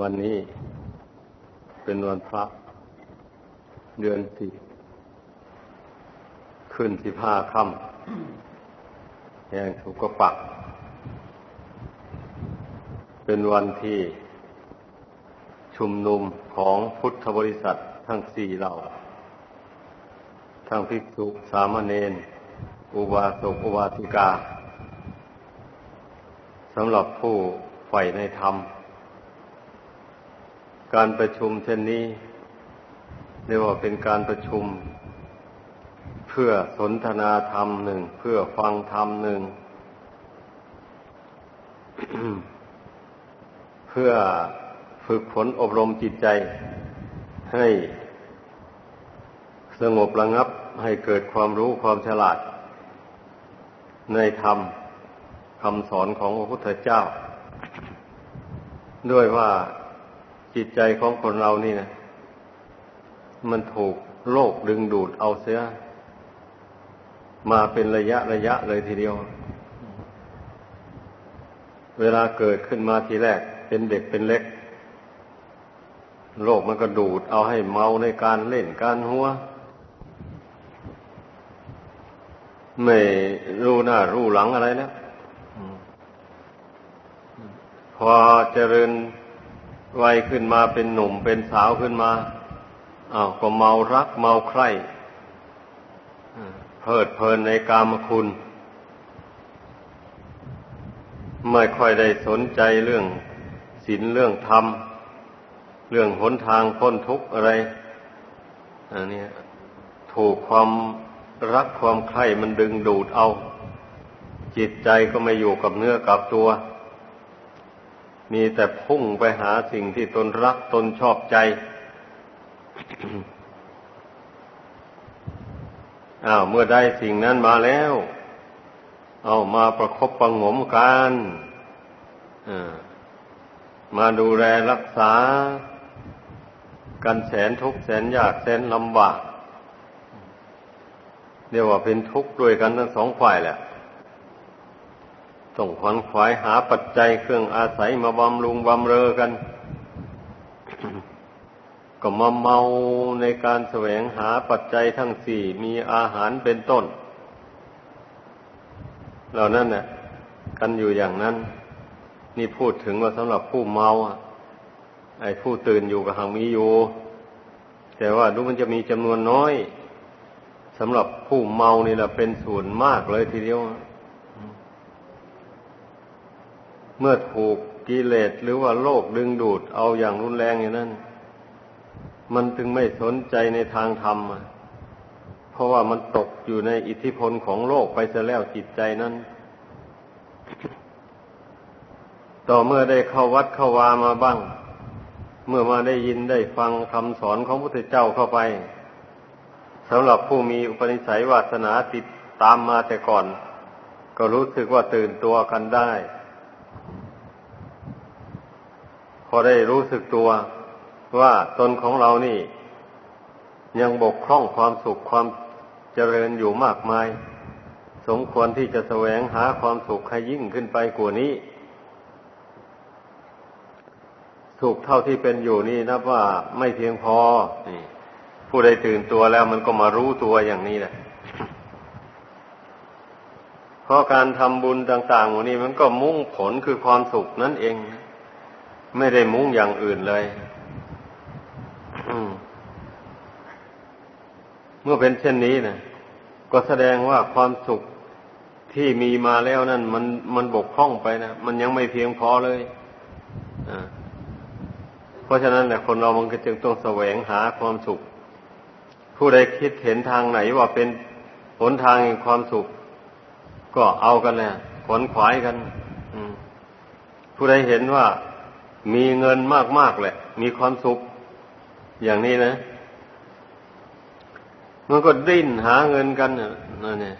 วันนี้เป็นวันพระเดือนสี่ขึ้นสิบห้าค่ำแห่งสุกปัก เป็นวันที่ชุมนุมของพุทธบริษัททั้งสี่เหล่า ทั้งภิกษุสามเณรอุบาสกอุบาสิกาสำหรับผู้ใฝ่ในธรรม การประชุมเช่นนี้เรียกว่าเป็นการประชุม เพื่อสนทนาธรรมหนึ่ง เพื่อฟังธรรมหนึ่ง เพื่อฝึกฝนอบรมจิตใจ ให้สงบระงับให้เกิดความรู้ความฉลาด ในธรรมคำสอนของพระพุทธเจ้า ด้วยว่า จิตใจของคนเรานี่นะมันถูกโลกดึงดูดเอาเสียมาเป็นระยะระยะเลยทีเดียว เวลาเกิดขึ้นมาทีแรก เป็นเด็กเป็นเล็ก โลกมันก็ดูดเอาให้เมาในการเล่นการหัว ไม่รู้หน้ารู้หลังอะไรแล้วพอเจริญ วัยขึ้นมาเป็นหนุ่มเป็นสาวขึ้นมาอ้าวก็เมารักเมาใคร่เพลิดเพลินในกามคุณ ไม่ค่อยได้สนใจเรื่องศีลเรื่องธรรม เรื่องหนทางพ้นทุกข์อะไรอันนี้ถูกความรักความใคร่มันดึงดูดเอา จิตใจก็ไม่อยู่กับเนื้อกับตัว มีแต่พุ่งไปหาสิ่งที่ตนรักตนชอบใจ อ้าวเมื่อได้สิ่งนั้นมาแล้ว เอามาประครบประงมกันมาดูแลรักษา กันแสนทุกข์แสนยากแสนลำบากเรียกว่าเป็นทุกข์ด้วยกันทั้งสองฝ่ายแหละ ต้องขวนขวายหาปัจจัยเครื่องอาศัยมาบำรุงบำเรอกัน ก็มาเมาในการแสวงหาปัจจัยทั้งสี่มีอาหารเป็นต้น เหล่านั้นเนี่ยกันอยู่อย่างนั้น นี่พูดถึงว่าสำหรับผู้เมาไอ้ผู้ตื่นอยู่กับหังมีอยู่แต่ว่าดูมันจะมีจำนวนน้อยสำหรับผู้เมานี่แหละเป็นส่วนมากเลยทีเดียว เมื่อถูกกิเลสหรือว่าโลกดึงดูดเอาอย่างรุนแรงอย่างนั้น มันจึงไม่สนใจในทางธรรม เพราะว่ามันตกอยู่ในอิทธิพลของโลกไปซะแล้วจิตใจนั้น ต่อเมื่อได้เข้าวัดเข้าวามาบ้าง เมื่อมาได้ยินได้ฟังคำสอนของพระพุทธเจ้าเข้าไปสำหรับผู้มีอุปนิสัยวาสนาติดตามมาแต่ก่อน ก็รู้สึกว่าตื่นตัวกันได้ พอได้รู้สึกตัวว่าตนของเรานี่ ยังบกพร่องความสุขความเจริญอยู่มากมาย สมควรที่จะแสวงหาความสุขให้ยิ่งขึ้นไปกว่านี้ สุขเท่าที่เป็นอยู่นี่นับว่าไม่เพียงพอผู้ใดตื่นตัวแล้วมันก็มารู้ตัวอย่างนี้แหละเพราะการทำบุญต่างๆวันนี้มันก็มุ่งผลคือความสุขนั่นเองนะ ไม่ได้มุ่งอย่างอื่นเลยเมื่อเป็นเช่นนี้นะก็แสดงว่าความสุขที่มีมาแล้วนั่น มันมันบกพร่องไปนะมันยังไม่เพียงพอเลยเพราะฉะนั้นแหละคนเรามันก็จึงต้องแสวงหาความสุข ผู้ใดคิดเห็นทางไหนว่าเป็นหนทางแห่งความสุข ก็เอากันเลยขวนขวายกันผู้ใดเห็นว่า มีเงินมากๆแหละ มีความสุข อย่างนี้นะ มันก็ดิ้นหาเงินกันนั่นเนี่ย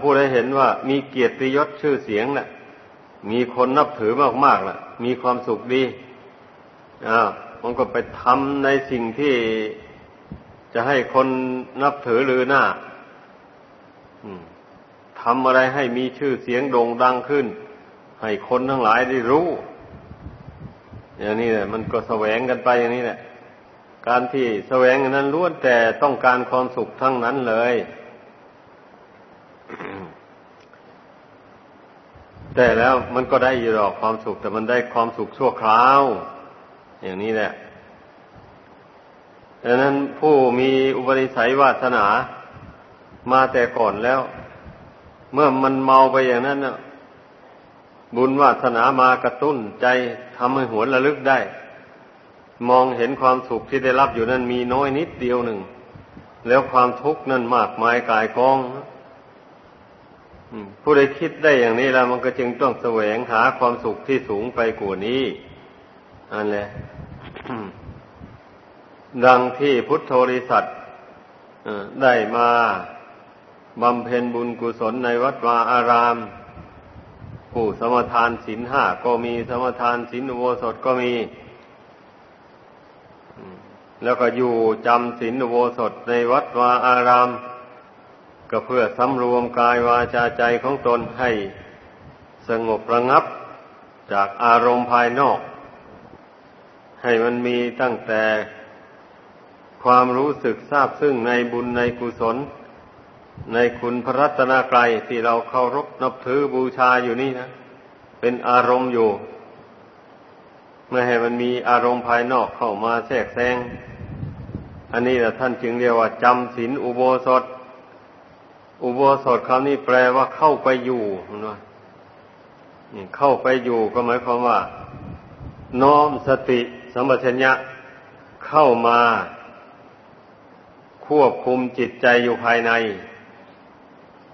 ผู้ใดเห็นว่า มีเกียรติยศชื่อเสียงนะ่ะ มีคนนับถือมากๆล่ะ มีความสุขดีอ่ามันก็ไปทำในสิ่งที่จะให้คนนับถือหรือหน้าทำอะไรให้มีชื่อเสียงโด่งดังขึ้น ให้คนทั้งหลายได้รู้ อย่างนี้แหละ มันก็แสวงกันไปอย่างนี้แหละ การที่แสวงนั้นล้วนแต่ต้องการความสุขทั้งนั้นเลย แต่แล้วมันก็ได้อยู่หรอกความสุข แต่มันได้ความสุขชั่วคราว อย่างนี้แหละดังนั้นผู้มีอุปนิสัยวาสนามาแต่ก่อนแล้ว เมื่อมันเมาไปอย่างนั้นน่ะ บุญวาสนามากระตุ้นใจทำให้หวนระลึกได้ มองเห็นความสุขที่ได้รับอยู่นั้นมีน้อยนิดเดียวหนึ่ง แล้วความทุกข์นั้นมากมายกายกองผู้ใดคิดได้อย่างนี้แล้วมันก็จึงต้องแสวงหาความสุขที่สูงไปกว่านี้อันแหละดังที่พุทธโริสัตได้มาบำเพ็ญบุญกุศลในวัดวาอาราม ผู้สมทานศีลห้าก็มีสมทานศีลอุโบสถก็มี แล้วก็อยู่จำศีลอุโบสถในวัดวาอาราม ก็เพื่อสำรวมกายวาจาใจของตนให้สงบระงับจากอารมณ์ภายนอก ให้มันมีตั้งแต่ความรู้สึกทราบซึ่งในบุญในกุศล ในคุณพระรัตนกรัยที่เราเคารพนับถือบูชาอยู่นี่นะ เป็นอารมณ์อยู่ ไม่ให้มันมีอารมณ์ภายนอกเข้ามาแทรกแซงอันนี้แหละท่านจึงเรียกว่าจำศีลอุโบสถ อุโบสถคำนี้แปลว่าเข้าไปอยู่นะนี่เข้าไปอยู่ก็หมายความว่า น้อมสติสัมปชัญญะเข้ามา ควบคุมจิตใจอยู่ภายใน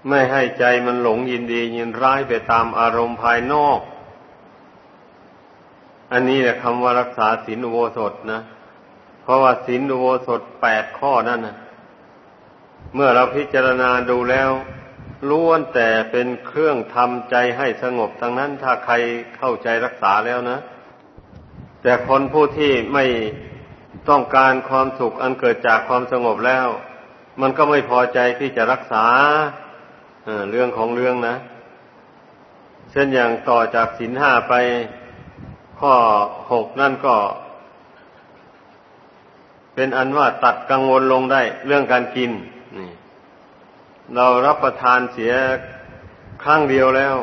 ไม่ให้ใจมันหลงยินดียินร้ายไปตามอารมณ์ภายนอก อันนี้แหละคำว่ารักษาศีลอุโบสถนะ เพราะว่าศีลอุโบสถแปดข้อนั่นนะเมื่อเราพิจารณาดูแล้วล้วนแต่เป็นเครื่องทำใจให้สงบทั้งนั้นถ้าใครเข้าใจรักษาแล้วนะ แต่คนผู้ที่ไม่ต้องการความสุขอันเกิดจากความสงบแล้ว มันก็ไม่พอใจที่จะรักษา เรื่องของเรื่องนะ เช่นอย่างต่อจากสินห้าไปข้อหกนั่นก็ เป็นอันว่าตัดกังวลลงได้ เรื่องการกินนี่เรารับประทานเสียครั้งเดียวแล้ว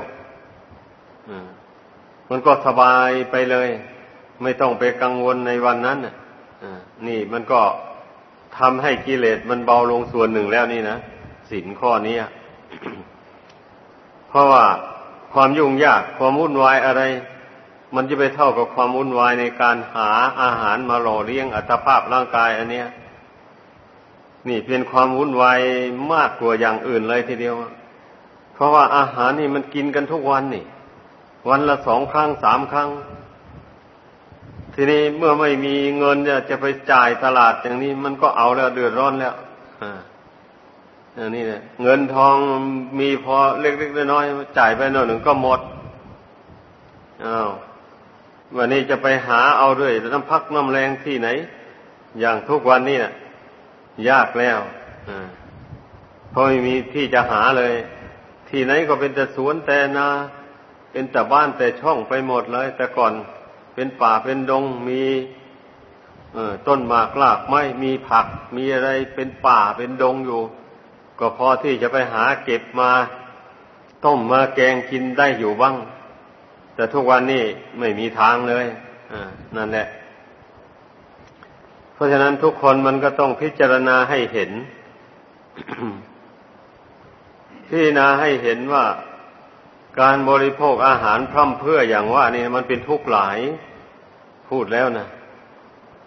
มันก็สบายไปเลย ไม่ต้องไปกังวลในวันนั้นนี่มันก็ทำให้กิเลสมันเบาลงส่วนหนึ่งแล้วนี่นะสินข้อนี้ เพราะว่าความยุ่งยากความวุ่นวายอะไร มันจะไปเท่ากับความวุ่นวายในการหาอาหารมาหล่อเลี้ยงอัตภาพร่างกายอันเนี้ย นี่เป็นความวุ่นวายมากกว่าอย่างอื่นเลยทีเดียว เพราะว่าอาหารนี่มันกินกันทุกวันนี่ วันละสองครั้งสามครั้ง ทีนี้เมื่อไม่มีเงินจะไปจ่ายตลาดอย่างนี้ มันก็เอาแล้วเดือดร้อนแล้วอ่า นี่เนี่ยเงินทองมีพอเล็กๆน้อยๆจ่ายไปหน่อยหนึ่งก็หมดอ้าววันนี้จะไปหาเอาด้วยน้ำพักน้ำแรงที่ไหน อย่างทุกวันนี้น่ะยากแล้วเพราะไม่มีที่จะหาเลย ที่ไหนก็เป็นแต่สวนแต่นา เป็นแต่บ้านแต่ช่องไปหมดเลย แต่ก่อนเป็นป่าเป็นดงมีต้นหมากลากไม้มีผัก มีอะไรเป็นป่าเป็นดงอยู่ ก็พอที่จะไปหาเก็บมาต้มมาแกงกินได้อยู่บ้าง แต่ทุกวันนี้ไม่มีทางเลยนั่นแหละ เพราะฉะนั้นทุกคนมันก็ต้องพิจารณาให้เห็น พิจารณาให้เห็นว่าการบริโภคอาหารพร่ำเพื่ออย่างว่านี่มันเป็นทุกข์หลายพูดแล้วนะ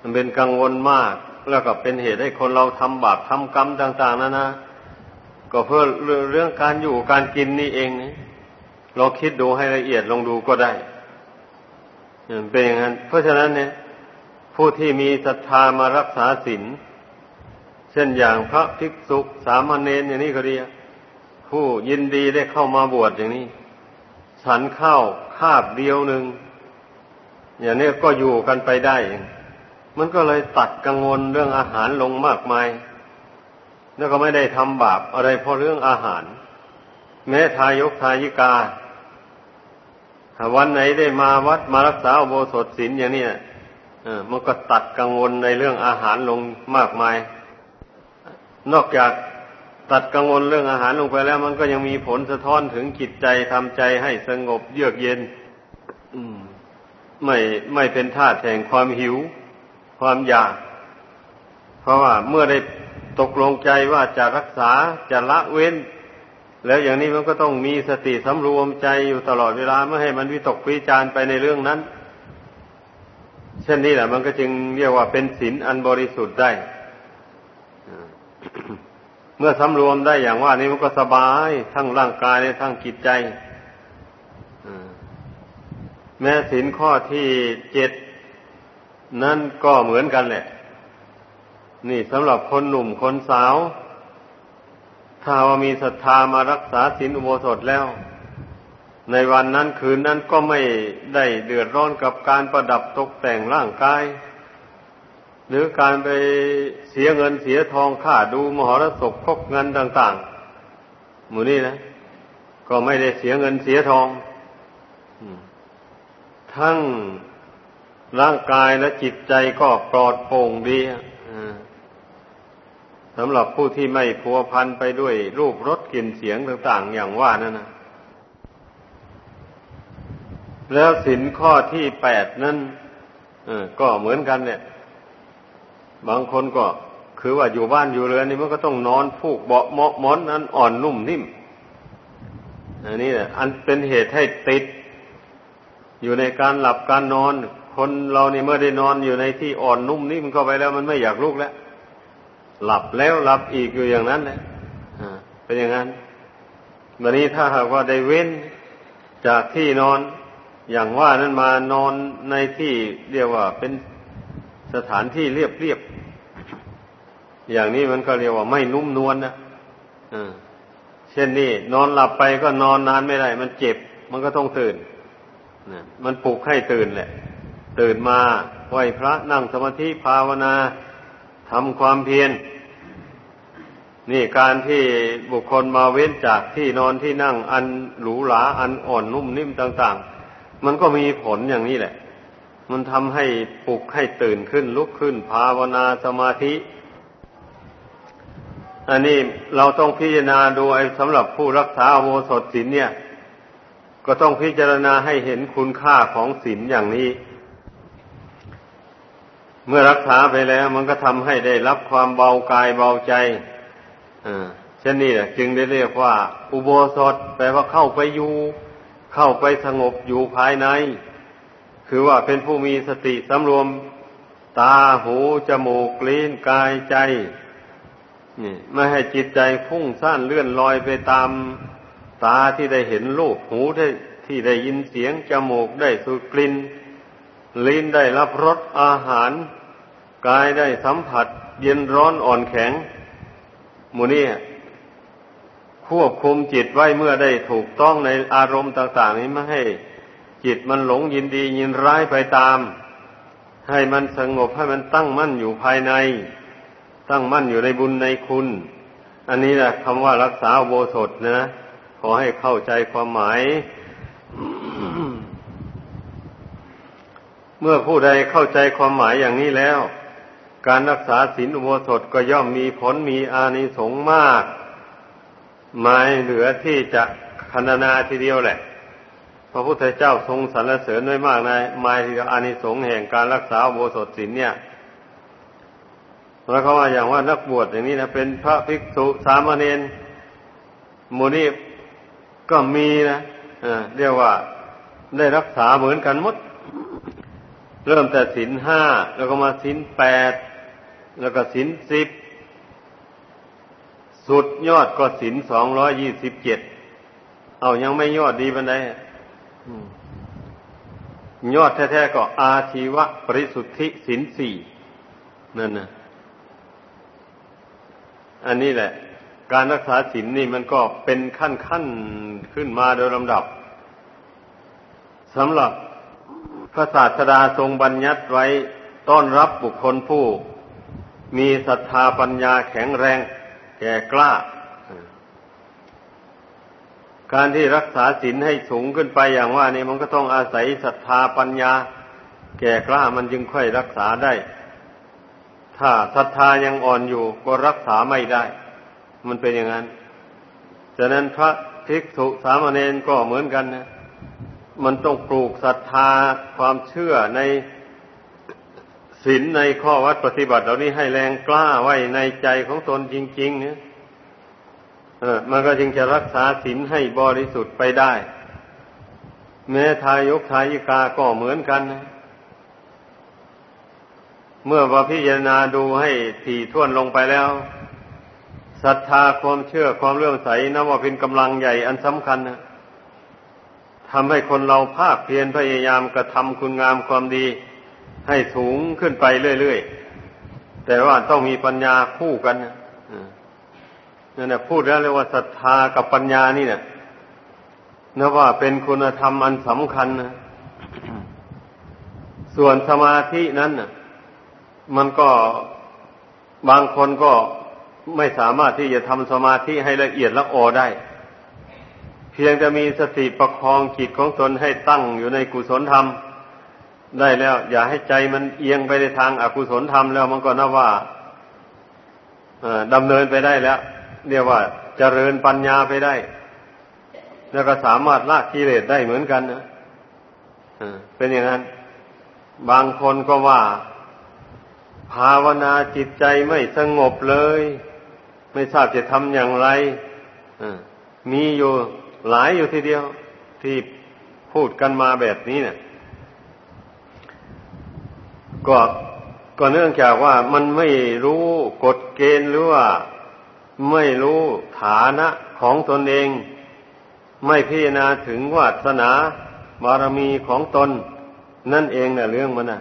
มันเป็นกังวลมาก แล้วก็เป็นเหตุให้คนเราทำบาปทำกรรมต่าง ๆนะนะ ก็เพื่อเรื่องการอยู่การกินนี่เองนี่ลองคิดดูให้ละเอียดลองดูก็ได้เป็นอย่างนั้น เพราะฉะนั้นเนี่ย ผู้ที่มีศรัทธามารักษาศีลเช่นอย่างพระภิกษุสามเณรอย่างนี้ก็ดีผู้ยินดีได้เข้ามาบวชอย่างนี้ ฉันข้าวคาบเดียวหนึ่งอย่างนี้ก็อยู่กันไปได้ มันก็เลยตัดกังวลเรื่องอาหารลงมากมาย แล้วก็ไม่ได้ทำบาปอะไรเพราะเรื่องอาหาร แม้ทายกทายิกาถ้าวันไหนได้มาวัดมารักษาโบสถศีลอย่างนี้มันก็ตัดกังวลในเรื่องอาหารลงมากมาย นอกจากตัดกังวลเรื่องอาหารลงไปแล้ว มันก็ยังมีผลสะท้อนถึงจิตใจทำใจให้สงบเยือกเย็นไม่ไม่เป็นธาแห่งความหิว ความอยาก เพราะว่าเมื่อได้ ตกลงใจว่าจะรักษาจะละเว้น แล้วอย่างนี้มันก็ต้องมีสติสำรวมใจอยู่ตลอดเวลาไม่ให้มันวิตกวิจารไปในเรื่องนั้น เช่นนี้แหละมันก็จึงเรียกว่าเป็นศีลอันบริสุทธิ์ได้ เมื่อสำรวมได้อย่างว่านี้มันก็สบายทั้งร่างกายและทั้งจิตใจแม้สินข้อที่เจ็ดนั่นก็เหมือนกันแหละ นี่สำหรับคนหนุ่มคนสาว ถ้าว่ามีศรัทธามารักษาศีลอุโบสถแล้ว ในวันนั้นคืนนั้นก็ไม่ได้เดือดร้อนกับการประดับตกแต่งร่างกาย หรือการไปเสียเงินเสียทองค่าดูมหรสพพกเงินต่าง ๆ หมู่นี้นะ ก็ไม่ได้เสียเงินเสียทอง ทั้งร่างกายและจิตใจก็ปลอดโปร่งดี สำหรับผู้ที่ไม่พัวพันไปด้วยรูปรสกลิ่นเสียงต่าง ๆ อย่างว่านั่นนะแล้วสินข้อที่แปดนั้นก็เหมือนกันเนี่ย บางคนก็คือว่าอยู่บ้านอยู่เรือนนี่มันก็ต้องนอนฟูกเบาะเมาะมอนนั้นอ่อนนุ่มนิ่ม อันนี้อันเป็นเหตุให้ติด อยู่ในการหลับการนอน คนเรานี่เมื่อได้นอนอยู่ในที่อ่อนนุ่มนิ่มเข้าไปแล้วมันไม่อยากลุกแล้ว หลับแล้วหลับอีกอยู่อย่างนั้นแหละเป็นอย่างนั้นวันนี้ถ้าหากว่าได้เว้นจากที่นอนอย่างว่านั้นมานอนในที่เรียกว่าเป็นสถานที่เรียบเรียบอย่างนี้มันก็เรียกว่าไม่นุ่มนวลนะเช่นนี้นอนหลับไปก็นอนนานไม่ได้ มันเจ็บ มันก็ต้องตื่นมันปลุกให้ตื่นแหละ ตื่นมาไหวพระนั่งสมาธิภาวนา ทำความเพียรนี่การที่บุคคลมาเว้นจากที่นอนที่นั่งอันหรูหราอันอ่อนนุ่มนิ่มต่าง ๆ มันก็มีผลอย่างนี้แหละ มันทำให้ปลุกให้ตื่นขึ้นลุกขึ้น ภาวนาสมาธิ อันนี้เราต้องพิจารณาดูไอ้สำหรับผู้รักษาโมสถศีลเนี่ย ก็ต้องพิจารณาให้เห็นคุณค่าของศีลอย่างนี้ เมื่อรักษาไปแล้ว มันก็ทำให้ได้รับความเบากายเบาใจเช่นนี้จึงได้เรียกว่า อุโบสถแปลว่าเข้าไปอยู่ เข้าไปสงบอยู่ภายใน คือว่าเป็นผู้มีสติสำรวม ตาหูจมูกลิ้นกายใจนี่ไม่ให้จิตใจฟุ้งซ่านเลื่อนลอยไปตาม ตาที่ได้เห็นรูปหูได้ที่ได้ยินเสียงจมูกได้สูดกลิ่นลิ้นได้รับรสอาหาร กายได้สัมผัส เย็นร้อนอ่อนแข็งมูนี่ควบคุมจิตไว้เมื่อได้ถูกต้องในอารมณ์ต่าง ๆ นี้ไม่ให้ จิตมันหลงยินดียินร้ายไปตาม ให้มันสงบให้มันตั้งมั่นอยู่ภายใน ตั้งมั่นอยู่ในบุญในคุณ อันนี้แหละคำว่ารักษาโบสถนะ ขอให้เข้าใจความหมายเมื่อผู้ใดเข้าใจความหมายอย่างนี้แล้ว การรักษาศีลอุโบสถก็ย่อมมีผลมีอานิสงส์มาก ไม่เหลือที่จะคณนาทีเดียวแหละ พระพุทธเจ้าทรงสรรเสริญไว้มากนะหมายถึงอานิสงส์แห่งการรักษาอุโบสถศีลเนี่ยแล้วเขาว่าอย่างว่านักบวชอย่างนี้นะเป็นพระภิกษุสามเณรมูนีก็มีนะเรียกว่าได้รักษาเหมือนกันหมด เริ่มแต่สินห้าแล้วก็มาสินแปดแล้วก็สินสิบสุดยอดก็สินสองร้อยยี่สิบเจ็ดเอายังไม่ยอดดีบันไดยอดแท้ๆก็อาชีวะปริสุทธิสินสี่นั่นนะอันนี้แหละ การรักษาศีลนนี่มันก็เป็นขั้นขั้นขึ้นมาโดยลำดับสำหรับ ระศาสดาทรงบัญญัติไว้ต้อนรับบุคคลผู้ มีศรัทธาปัญญาแข็งแรง แก่กล้า การที่รักษาศีลให้สูงขึ้นไปอย่างว่านี่มันก็ต้องอาศัยศรัทธาปัญญา แก่กล้ามันจึงค่อยรักษาได้ ถ้าศรัทธายังอ่อนอยู่ก็รักษาไม่ได้ มันเป็นอย่างนั้นฉะนั้นพระภิกษุสามเณรก็เหมือนกันนะ มันต้องปลูกศรัทธาความเชื่อในศีลในข้อวัดปฏิบัติเหล่านี้ให้แรงกล้าไว้ในใจของตนจริงๆเนี่ยเออมันก็จึงจะรักษาศีลให้บริสุทธิ์ไปได้ แม้ทายกทายิกาก็เหมือนกันนะเมื่อว่าพิจารณาดูให้ถี่ถ้วนลงไปแล้วศรัทธาความเชื่อความเลื่อมใสนับว่าเป็นกำลังใหญ่อันสำคัญนะ ทำให้คนเราภาคเพียรพยายามกระทำคุณงามความดีให้สูงขึ้นไปเรื่อยๆ แต่ว่าต้องมีปัญญาคู่กันนะนั่นแหะพูดแล้วเรียกว่าศรัทธากับปัญญานี่เนี่ยนับว่าเป็นคุณธรรมอันสำคัญนะส่วนสมาธินั้นน่ะมันก็บางคนก็ไม่สามารถที่จะทำสมาธิให้ละเอียดละออได้ พียงจะมีสติประคองจิตของตนให้ตั้งอยู่ในกุศลธรรม ได้แล้ว อย่าให้ใจมันเอียงไปในทางอากุศลธรรมแล้วมันก็นับว่าดำเนินไปได้แล้ว เรียกว่าเจริญปัญญาไปได้ แล้วก็สามารถละกิเลสได้เหมือนกันนะเป็นอย่างนั้น บางคนก็ว่า ภาวนาจิตใจไม่สงบเลย ไม่ทราบจะทำอย่างไรมีอยู่ หลายอยู่ทีเดียวที่พูดกันมาแบบนี้เนี่ยก็ก็เนื่องจากว่ามันไม่รู้กฎเกณฑ์หรือว่าไม่รู้ฐานะของตนเอง ไม่พิจารณาถึงวาสนาบารมีของตน นั่นเองนะ่ะเรื่องมันนะ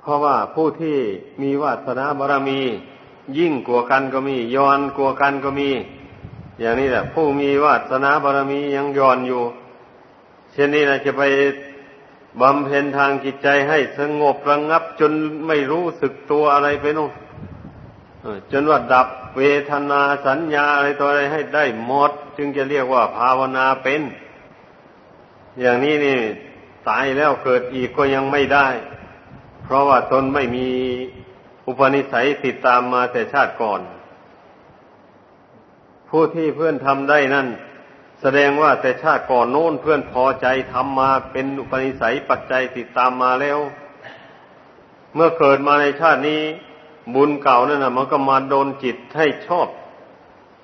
เพราะว่าผู้ที่มีวาสนาบารมี ยิ่งกว่ากันก็มีย้อนกว่ากันก็มี อย่างนี้แหละผู้มีวาสนาบารมียังย้อนอยู่ เช่นนี้นะจะไปบำเพ็ญทางจิตใจให้สงบระงงับจนไม่รู้สึกตัวอะไรไปนู่นจนว่าดับเวทนาสัญญาอะไรตัวอะไรให้ได้หมด จึงจะเรียกว่าภาวนาเป็น อย่างนี้นี่ตายแล้วเกิดอีกก็ยังไม่ได้ เพราะว่าตนไม่มีอุปนิสัยติดตามมาแต่ชาติก่อน ผู้ที่เพื่อนทำได้นั่น แสดงว่าแต่ชาติก่อนโน้นเพื่อนพอใจทำมาเป็นอุปนิสัยปัจจัยติดตามมาแล้ว เมื่อเกิดมาในชาตินี้ บุญเก่านั่นนะมันก็มาโดนจิตให้ชอบ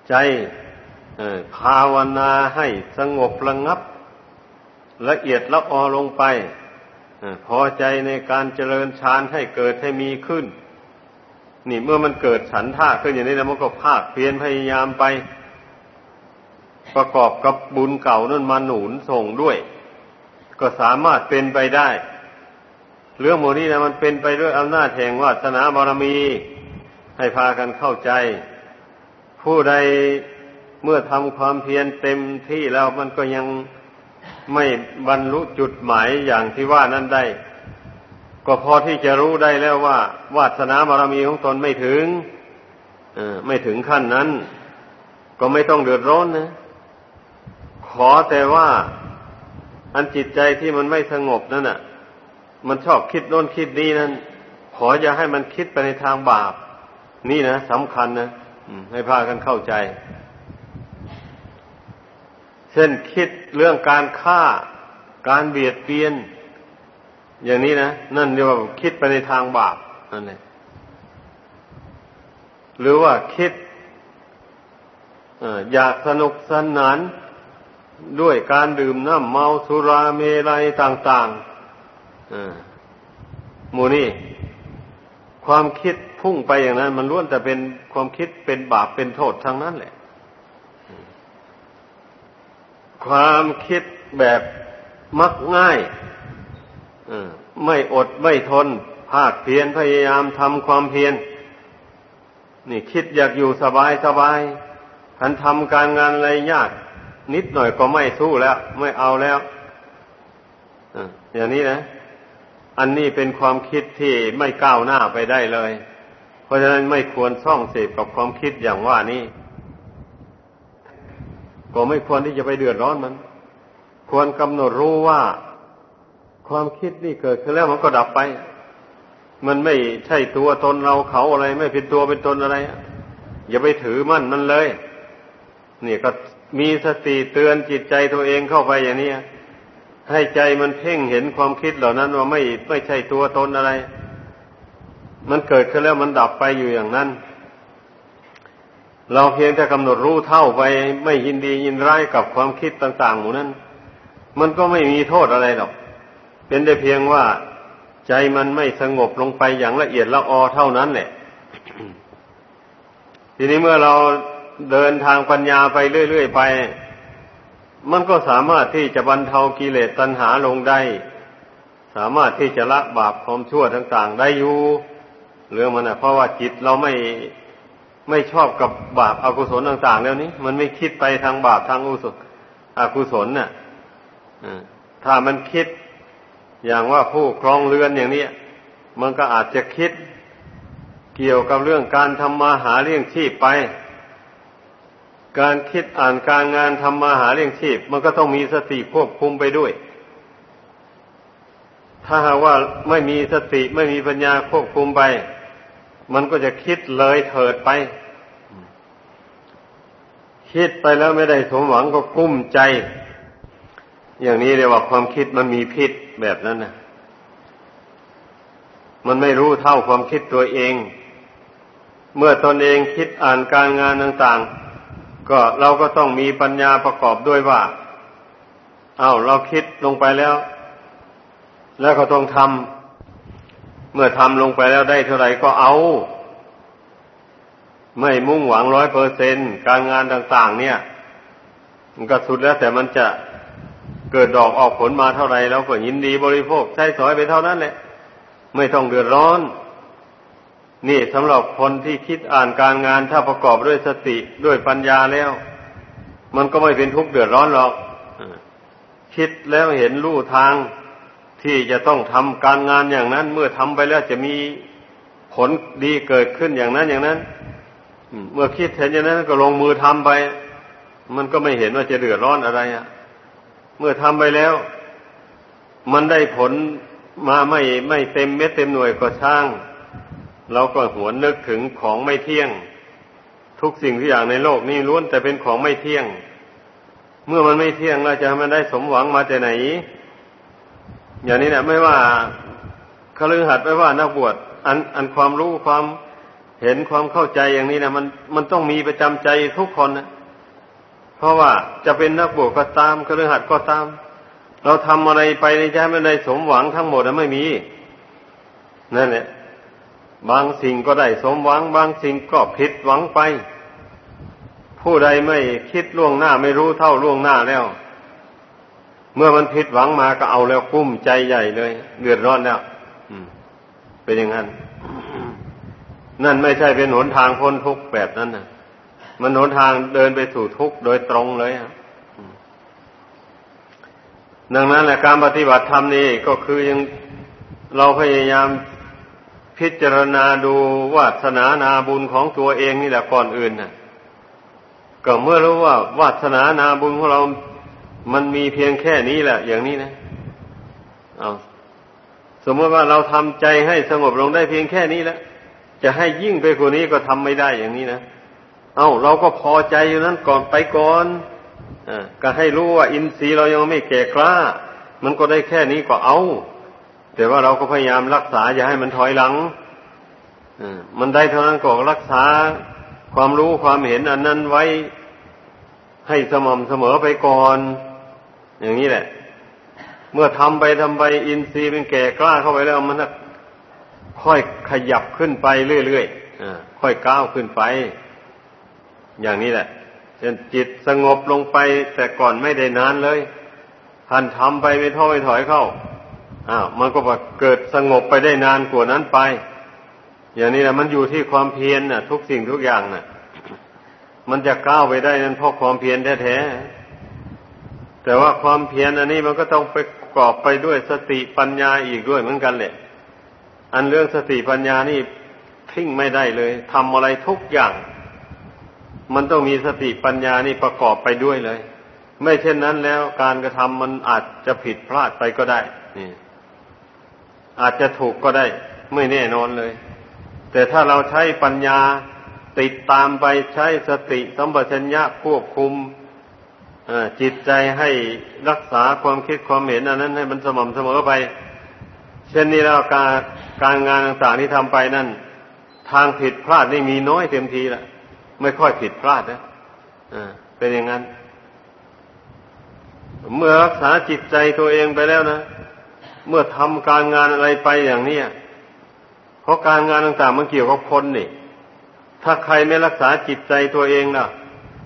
ใจภาวนาให้สงบระงับ ละเอียดละออลงไปพอใจในการเจริญฌานให้เกิดให้มีขึ้น นี่เมื่อมันเกิดฉันท่าขึ้นอย่างนี้แล้วมันก็ภาคเพียรพยายามไป ประกอบกับบุญเก่านั่นมาหนุนส่งด้วย ก็สามารถเป็นไปได้ เรื่องโมนี้นะมันเป็นไปด้วยอำนาจแห่งวาสนาบารมี ให้พากันเข้าใจ ผู้ใดเมื่อทำความเพียรเต็มที่แล้วมันก็ยังไม่บรรลุจุดหมายอย่างที่ว่านั้นได้ ก็พอที่จะรู้ได้แล้วว่า วาสนาบารมีของตนไม่ถึงไม่ถึงขั้นนั้น ก็ไม่ต้องเดือดร้อนนะ ขอแต่ว่าอันจิตใจที่มันไม่สงบนั่นน่ะ มันชอบคิดโน้นคิดนี้นั้นขออย่าให้มันคิดไปในทางบาป นี่นะสำคัญนะให้พากันเข้าใจ เช่นคิดเรื่องการฆ่า การเบียดเบียน อย่างนี้นะนั่นเรียกว่าคิดไปในทางบาปนั่นเองหรือว่าคิดอยากสนุกสนานด้วยการดื่มน้ำเมาสุราเมลัยต่างๆหมูนี่ ความคิดพุ่งไปอย่างนั้น มันล้วนแต่เป็นความคิดเป็นบาปเป็นโทษทั้งนั้นแหละ ความคิดแบบมักง่าย ไม่อดไม่ทน ภาคเพียรพยายามทำความเพียรนี่คิดอยากอยู่สบายสบายทันทำการงานอะไรยาก นิดหน่อยก็ไม่สู้แล้ว ไม่เอาแล้วอย่างนี้นะ อันนี้เป็นความคิดที่ไม่ก้าวหน้าไปได้เลย เพราะฉะนั้นไม่ควรซ่องเสพกับความคิดอย่างว่านี้ ก็ไม่ควรที่จะไปเดือดร้อนมัน ควรกำหนดรู้ว่า ความคิดนี่เกิดขึ้นแล้วมันก็ดับไป มันไม่ใช่ตัวตนเราเขาอะไร ไม่เป็นตัวเป็นตนอะไร อย่าไปถือมั่นมันเลย นี่ก็มีสติเตือนจิตใจตัวเองเข้าไปอย่างนี้ให้ใจมันเพ่งเห็นความคิดเหล่านั้นว่าไม่ไม่ใช่ตัวตนอะไร มันเกิดขึ้นแล้วมันดับไปอยู่อย่างนั้น เราเพียงแต่กำหนดรู้เท่าไป ไม่ยินดียินร้ายกับความคิดต่างๆหมู่นั้น มันก็ไม่มีโทษอะไรหรอก เป็นได้เพียงว่าใจมันไม่สงบลงไปอย่างละเอียดละออเท่านั้นแหละทีนี้เมื่อเราเดินทางปัญญาไปเรื่อยๆไป มันก็สามารถที่จะบรรเทากิเลสตัณหาลงได้ สามารถที่จะละบาปความชั่วต่าง ๆ ได้อยู่เรื่องมันนะเพราะว่าจิตเราไม่ไม่ชอบกับบาปอากุศลต่าง ๆ แล้วนี้ มันไม่คิดไปทางบาปทางอุศอกุศลน่ะถ้ามันคิด อย่างว่าผู้ครองเรือนอย่างนี้มันก็อาจจะคิดเกี่ยวกับเรื่องการทำมาหาเลี้ยงชีพไป การคิดอ่านการงานทำมาหาเลี้ยงชีพ มันก็ต้องมีสติควบคุมไปด้วย ถ้าหากว่าไม่มีสติไม่มีปัญญาควบคุมไป มันก็จะคิดเลยเถิดไป คิดไปแล้วไม่ได้สมหวังก็กุ้มใจ อย่างนี้เรียกว่าความคิดมันมีพิษ แบบนั้นนะมันไม่รู้เท่าความคิดตัวเอง เมื่อตนเองคิดอ่านการงานต่าง ๆ ก็เราก็ต้องมีปัญญาประกอบด้วยว่า เอาเราคิดลงไปแล้ว แล้วก็ต้องทำเมื่อทำลงไปแล้วได้เท่าไหร่ก็เอา ไม่มุ่งหวังร้อยเปอร์เซนการงานต่าง ๆ เนี่ย มันก็สุดแล้วแต่มันจะ เกิดดอกออกผลมาเท่าไร่เราก็ยินดีบริโภคใช้สอยไปเท่านั้นแหละ ไม่ต้องเดือดร้อน นี่สำหรับคนที่คิดอ่านการงานถ้าประกอบด้วยสติด้วยปัญญาแล้ว มันก็ไม่เป็นทุกข์เดือดร้อนหรอกคิดแล้วเห็นลู่ทางที่จะต้องทำการงานอย่างนั้น เมื่อทำไปแล้วจะมีผลดีเกิดขึ้นอย่างนั้นอย่างนั้นเมื่อคิดเห็นอย่างนั้นก็ลงมือทำไป มันก็ไม่เห็นว่าจะเดือดร้อนอะไรอะ เมื่อทำไปแล้ว มันได้ผลมาไม่ไม่เต็มเม็ดเต็มหน่วยก็ช่าง เราก็หวนนึกถึงของไม่เที่ยง ทุกสิ่งทุกอย่างในโลกนี้ล้วนแต่เป็นของไม่เที่ยง เมื่อมันไม่เที่ยงเราจะมันได้สมหวังมาจากไหน อย่างนี้เนี่ยไม่ว่าคฤหัสถ์ไม่ว่านักบวชอันอันความรู้ความเห็นความเข้าใจอย่างนี้นะมันมันต้องมีประจำใจทุกคนนะ เพราะว่าจะเป็นนักบวชก็ตามคฤหัสถ์ก็ตาม เราทำอะไรไปในใจไม่ได้สมหวังทั้งหมดนะไม่มีนั่นแหละบางสิ่งก็ได้สมหวัง บางสิ่งก็ผิดหวังไป ผู้ใดไม่คิดล่วงหน้าไม่รู้เท่าล่วงหน้าแล้ว เมื่อมันผิดหวังมาก็เอาแล้วกุ้มใจใหญ่เลยเดือดร้อนแล้วเป็นอย่างนั้น นั่นไม่ใช่เป็นหนทางพ้นทุกข์แบบนั้นนะ มันหนทางเดินไปสู่ทุกข์โดยตรงเลยดังนั้นแหละการปฏิบัติธรรมนี่ก็คือยังเราพยายามพิจารณาดูวาสนานาบุญของตัวเองนี่แหละก่อนอื่นนะก็เมื่อรู้ว่าวาสนานาบุญของเรา มันมีเพียงแค่นี้แหละ อย่างนี้นะเอาสมมติว่าเราทำใจให้สงบลงได้เพียงแค่นี้แล้วจะให้ยิ่งไปกว่านี้ก็ทำไม่ได้อย่างนี้นะ เอาเราก็พอใจอยู่นั้นก่อนไปก่อนอก็ให้รู้ว่าอินทรีย์เรายังไม่แก่กล้า มันก็ได้แค่นี้ก็เอา แต่ว่าเราก็พยายามรักษาอย่าให้มันถอยหลังมันได้เท่านั้นก็รักษาความรู้ความเห็นอันนั้นไว้ ให้สม่ำเสมอไปก่อน อย่างนี้แหละ เมื่อทำไปทำไปอินทรีย์เป็นแก่กล้าเข้าไปแล้วมันค่อยขยับขึ้นไปเรื่อยๆค่อยก้าวขึ้นไป อย่างนี้แหละเช่นจิตสงบลงไปแต่ก่อนไม่ได้นานเลยท่านทำไปไม่ท้อไม่ถอยเข้าอ้าวมันก็เกิดสงบไปได้นานกว่านั้นไป อย่างนี้แหละมันอยู่ที่ความเพียรน่ะ ทุกสิ่งทุกอย่างน่ะ มันจะก้าวไปได้นั้นเพราะความเพียรแท้ๆแต่ว่าความเพียรอันนี้มันก็ต้องไปประกอบไปด้วยสติปัญญาอีกด้วยเหมือนกันแหละ อันเรื่องสติปัญญานี่ทิ้งไม่ได้เลยทำอะไรทุกอย่าง มันต้องมีสติปัญญานี่ประกอบไปด้วยเลย ไม่เช่นนั้นแล้วการกระทำมันอาจจะผิดพลาดไปก็ได้ นี่ อาจจะถูกก็ได้ ไม่แน่นอนเลย แต่ถ้าเราใช้ปัญญาติดตามไปใช้สติสัมปชัญญะควบคุมจิตใจให้รักษาความคิดความเห็นอันนั้นให้มันสม่ำเสมอไป เช่นนี้แล้วการการงานต่างๆที่ทำไปนั่น ทางผิดพลาดนี่มีน้อยเต็มทีละ ไม่ค่อยผิดพลาดนะเป็นอย่างนั้น เมื่อรักษาจิตใจตัวเองไปแล้วนะ เมื่อทำการงานอะไรไปอย่างนี้เพราะการงานต่างๆมันเกี่ยวกับคนนี่ ถ้าใครไม่รักษาจิตใจตัวเองนะ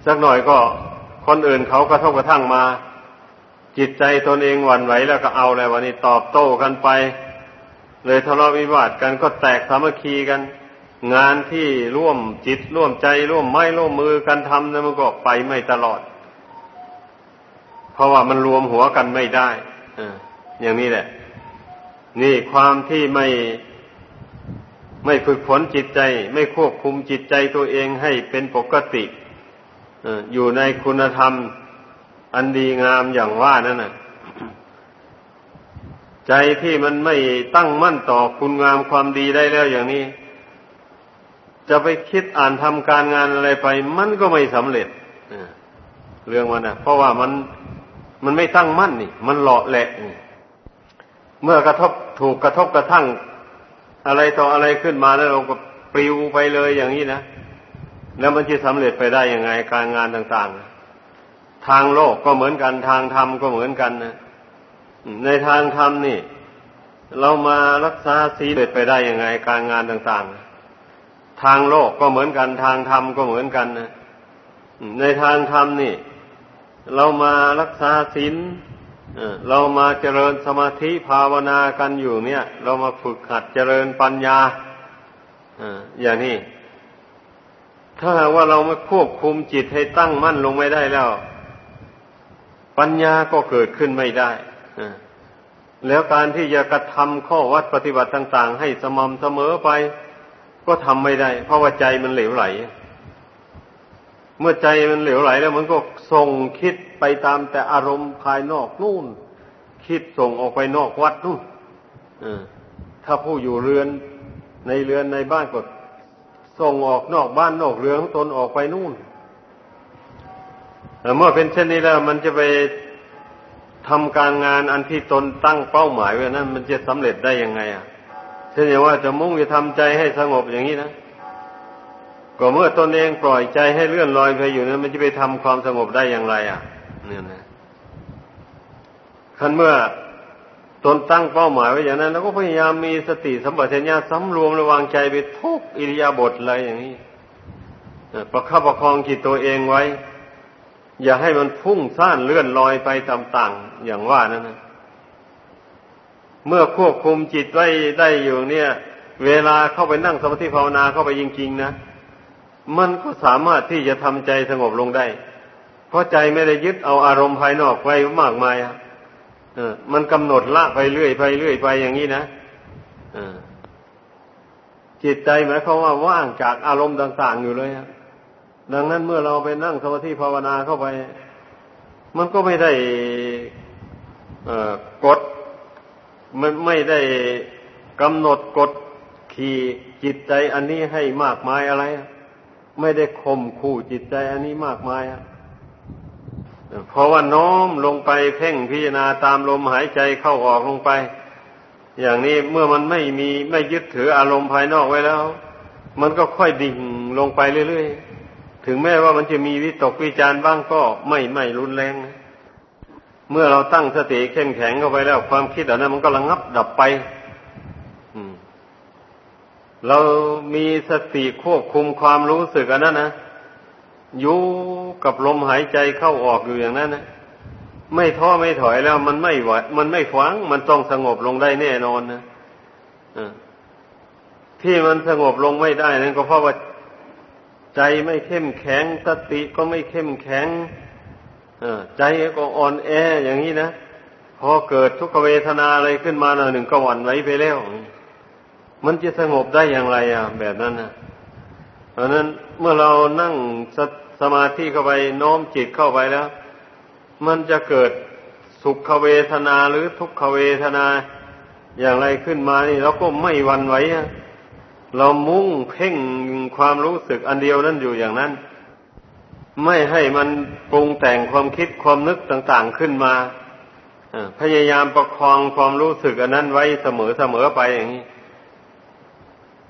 สักหน่อยก็คนอื่นเขากระทบกระทั่งมา จิตใจตนเองหวั่นไหวแล้วก็เอาแล้ววันนี้ตอบโต้กันไป เลยทะเลาะวิวาทกันก็แตกสามัคคีกัน งานที่ร่วมจิตร่วมใจร่วมไม้ร่วมมือกันทำนะมันก็ไปไม่ตลอด เพราะว่ามันรวมหัวกันไม่ได้ออย่างนี้แหละ นี่ความที่ไม่ไม่ฝึกฝนจิตใจ ไม่ควบคุมจิตใจตัวเองให้เป็นปกติอยู่ในคุณธรรม อันดีงามอย่างว่านั่นน่ะ ใจที่มันไม่ตั้งมั่นต่อคุณงามความดีได้แล้วอย่างนี้ จะไปคิดอ่านทำการงานอะไรไป มันก็ไม่สำเร็จเรื่องมันนะเพราะว่ามันมันไม่ตั้งมั่นนี่ มันหล่อแหละเมื่อกระทบถูกกระทบกระทั่ง อะไรต่ออะไรขึ้นมาแล้วเราก็ปลิวไปเลยอย่างนี้นะแล้วมันจะสำเร็จไปได้ยังไงการงานต่างๆ ทางโลกก็เหมือนกัน ทางธรรมก็เหมือนกันนะในทางธรรมนี่ เรามารักษาศีลเสร็จไปได้ยังไงการงานต่างๆ ทางโลกก็เหมือนกัน ทางธรรมก็เหมือนกันนะในทางธรรมนี่ เรามารักษาศีลเรามาเจริญสมาธิภาวนากันอยู่เนี่ย เรามาฝึกหัดเจริญปัญญาอย่างนี้ ถ้าว่าเราไม่ควบคุมจิตให้ตั้งมั่นลงไม่ได้แล้ว ปัญญาก็เกิดขึ้นไม่ได้แล้วการที่จะกระทำข้อวัดปฏิบัติต่าง ๆ ให้สม่ำเสมอไป ก็ทำไม่ได้ เพราะว่าใจมันเหลวไหล เมื่อใจมันเหลวไหลแล้วมันก็ส่งคิดไปตามแต่อารมณ์ภายนอกนู่น คิดส่งออกไปนอกวัดนู่นถ้าผู้อยู่เรือนในเรือนในบ้านก็ส่งออกนอกบ้านนอกเรือนตนออกไปนู่นเมื่อเป็นเช่นนี้แล้ว มันจะไปทำการงานอันที่ตนตั้งเป้าหมายไว้นั้นมันจะสำเร็จได้ยังไงอะ ช่นอย่างว่าจะมุ่งจะทำใจให้สงบอย่างนี้นะก็เมื่อตนเองปล่อยใจให้เลื่อนลอยไปอยู่นั้นมันจะไปทำความสงบได้อย่างไร อะเนี่ยนะคันเมื่อตนตั้งเป้าหมายไว้อย่างนั้นแล้วก็พยายามมีสติสัมปชัญญะสำรวมระวังใจไปทุกอิริยาบถอะไรอย่างนี้ประคับประคองจิตตัวเองไว้ อย่าให้มันพุ่งซ่านเลื่อนลอยไปต่างๆอย่างว่านั้นนะ เมื่อควบคุมจิตไว้ได้อยู่เนี่ย เวลาเข้าไปนั่งสมาธิภาวนาเข้าไปจริงๆนะมันก็สามารถที่จะทำใจสงบลงได้ เพราะใจไม่ได้ยึดเอาอารมณ์ภายนอกไว้มากมายอะมันกำหนดละไปเรื่อยไปเรื่อยไปอย่างนี้นะจิตใจหมายความว่าว่างจากอารมณ์ต่าง ๆ อยู่เลยดังนั้นเมื่อเราไปนั่งสมาธิภาวนาเข้าไป มันก็ไม่ได้กด มันไม่ได้กำหนดกดขี่จิตใจอันนี้ให้มากมายอะไร ไม่ได้ข่มขู่จิตใจอันนี้มากมายเพราะว่าน้อมลงไปเพ่งพิจารณาตามลมหายใจเข้าออกลงไป อย่างนี้เมื่อมันไม่มีไม่ยึดถืออารมณ์ภายนอกไว้แล้ว มันก็ค่อยดิ่งลงไปเรื่อยๆ ถึงแม้ว่ามันจะมีวิตกวิจารบ้างก็ไม่ไม่รุนแรงนะ เมื่อเราตั้งสติเข้มแข็งเข้าไปแล้ว ความคิดเหล่านั้นมันก็ระงับดับไปเรามีสติควบคุมความรู้สึกอันนั้นนะอยู่กับลมหายใจเข้าออกอยู่อย่างนั้นนะไม่ท้อไม่ถอยแล้ว มันไม่ไหวมันไม่ขวาง มันต้องสงบลงได้แน่นอนนะที่มันสงบลงไม่ได้นั่นก็เพราะว่าใจไม่เข้มแข็งสติก็ไม่เข้มแข็ง ใจก็อ่อนแออย่างนี้นะพอเกิดทุกขเวทนาอะไรขึ้นมาหนึ่งก็หวั่นไหวไปแล้ว มันจะสงบได้อย่างไรอะ แบบนั้นนะเพราะนั้นเมื่อเรานั่งสสมาธิเข้าไปน้อมจิตเข้าไปแล้ว มันจะเกิดสุขเวทนาหรือทุกขเวทนาอย่างไรขึ้นมานี่เราก็ไม่หวั่นไหวเรามุ่งเพ่งความรู้สึกอันเดียวนั่นอยู่อย่างนั้น ไม่ให้มันปรุงแต่งความคิดความนึกต่าง ๆขึ้นมาพยายามประคองความรู้สึกอันนั้นไว้เสมอเสมอไปอย่างนี้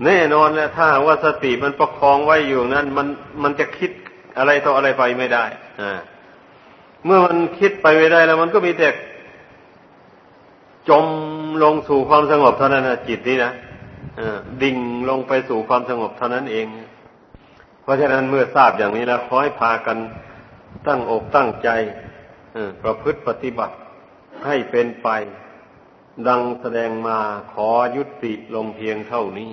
แน่นอนแล้วถ้าว่าสติมันประคองไว้อยู่นั้น มันมันจะคิดอะไรต่ออะไรไปไม่ได้อ่าเมื่อมันคิดไปไม่ได้แล้ว มันก็มีแต่จมลงสู่ความสงบเท่านั้นนะจิตนี้นะดิ่งลงไปสู่ความสงบเท่านั้นเอง ราะฉะนั้นเมื่อทราบอย่างนี้แล้วขอให้พากันตั้งอกตั้งใจประพฤติปฏิบัติให้เป็นไป ดังแสดงมาขอยุติลงเพียงเท่านี้